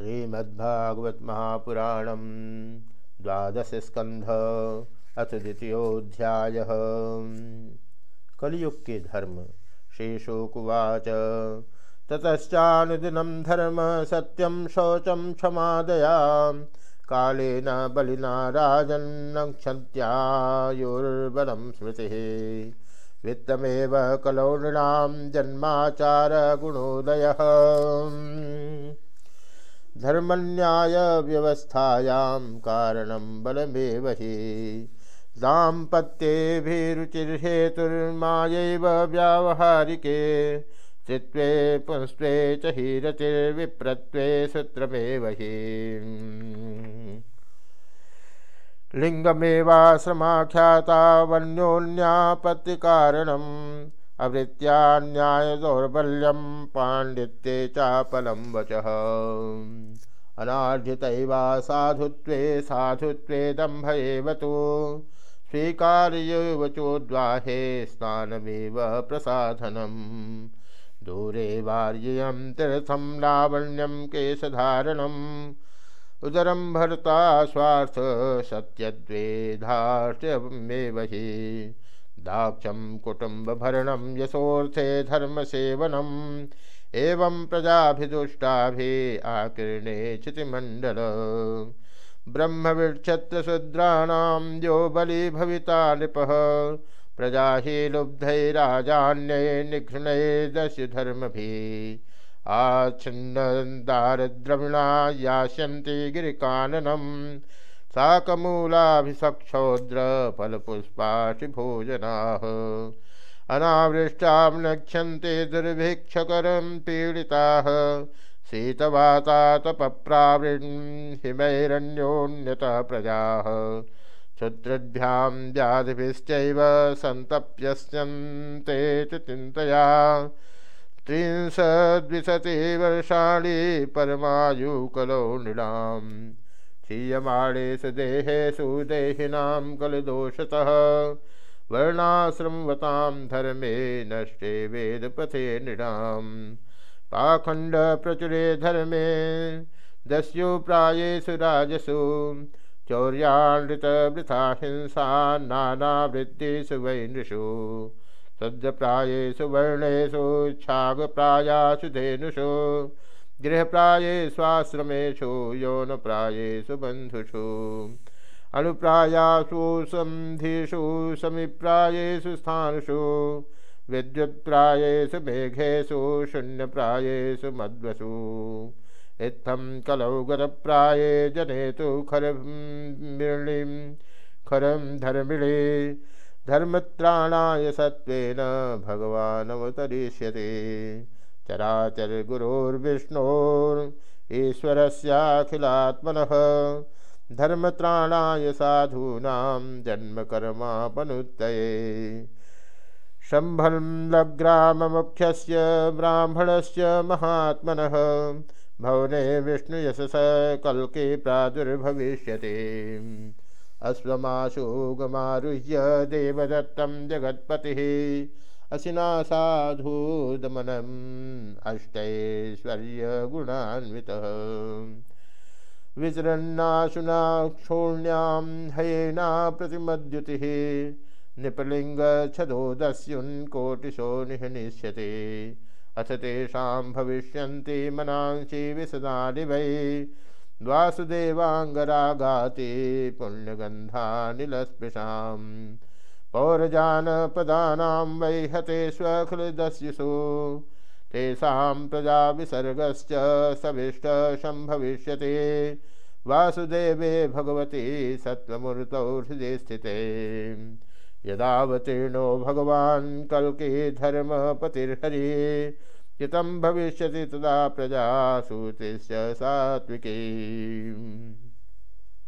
श्रीमद्भागवत महापुराण द्वादश स्कंध अथ द्वितीयोध्याय कलयुग के धर्म, शेषोकुवाच। ततश्चानुदिनं धर्म सत्यम शौचम क्षमादया। कालेन बलिना राजन्नक्षत्यायुर्बलं स्मृतिः। वित्तमेव कलौ नृणां जन्माचारगुणोदयः। धर्मन्याय व्यवस्थायां कारणं बलमेव हि। दाम्पत्येभिरुचिर्हेतुर्मायैव व्यावहारिके चित्वे पुंस्त्वे च सूत्रमेव हि। लिङ्गमेवाश्रमाख्याता वन्योन्यापत्तिकारणम् अवृत्त्या न्यायदौर्बल्यं पाण्डित्ये चापलं वचः। अनार्जितैवा साधुत्वे साधुत्वे दम्भ एव तु स्वीकार्यवचोद्वाहे स्नानमेव प्रसाधनम् दूरे वार्यं तीर्थं लावण्यं केशधारणम् उदरं भर्ता स्वार्थ सत्यद्वेधार्त्यमेव हि। दाक्षं कुटुम्बभरणं यशोर्थे धर्म धर्मसेवनम् एवं प्रजाभिदुष्टाभिः आकीर्णे चितिमण्डल। ब्रह्मविक्षत्रशूद्राणां यो बलि भविता नृपः। प्रजा हि लुब्धैराजान्यै निघृणैर्दस्य धर्मभिः आच्छिन्नदारद्रविणा यास्यन्ति गिरिकाननम् शाकमूलाभिषक्षोद्रफलपुष्पाशिभोजनाः अनावृष्टां लक्ष्यन्ते दुर्भिक्षकरं पीडिताः। शीतवातातपप्रावृहिमैरन्योन्यतः प्रजाः। क्षुद्रभ्यां व्याधिभिश्चैव सन्तप्यस्यन्ते चिन्तया। त्रिंशद्विशति वर्षाणि परमायुकलौ नृणाम् क्षीयमाणेषु देहेषु देहिनां कलदोषतः वर्णाश्रमवतां धर्मे नष्टे वेदपथे नृणां। पाखण्डप्रचुरे धर्मे दस्यु प्रायेषु राजसु चौर्यानृतवृथा हिंसा नानावृत्तिषु वै नृषु सद्यप्रायेषु वर्णेषु, छागप्रायासु धेनुषु गृहप्राये स्वाश्रमेषु यौनप्रायेषु बन्धुषु। अनुप्रायासु, सन्धिषु, समिप्रायेषु, स्थानुषु। विद्युत्प्रायेषु, मेघेषु, शून्यप्रायेषु, मद्वसु। इत्थं कलौ गतप्राये जने तु खरमिणिं खरं धर्मिणे। धर्मत्राणाय सत्त्वेन भगवानवतरिष्यते। चराचर गुरोर्विष्णोर्ईश्वरस्याखिलात्मनः धर्मत्राणाय साधूनां जन्मकर्मापनुत्तये। शम्भल्लग्राममुख्यस्य ब्राह्मणस्य महात्मनः। भवने विष्णुयशस कल्के प्रादुर्भविष्यति। अश्वमाशुगमारुह्य देवदत्तं जगत्पतिः। असिना साधूदमनम् अष्टैश्वर्यगुणान्वितः विचरन्नाशुनाक्षोण्यां हयेना प्रतिमद्युतिः। नृपलिङ्गछदोदस्युन्कोटिशो निहनिष्यते। अथ तेषां भविष्यन्ति मनांसि विशदानि वै वासुदेवाङ्गरागाति पुण्यगन्धानिलस्पृशाम् पौरजानपदानां वै हते स्वखलदस्युषु तेषां प्रजाविसर्गश्च सविष्टसम्भविष्यते वासुदेवे भगवती सत्त्वमूर्तौ हृदय स्थिते। यदावतीर्णो भगवान् कल्के धर्मपतिर्हरि भविष्यति तदा प्रजासूतिश्च सात्विकी।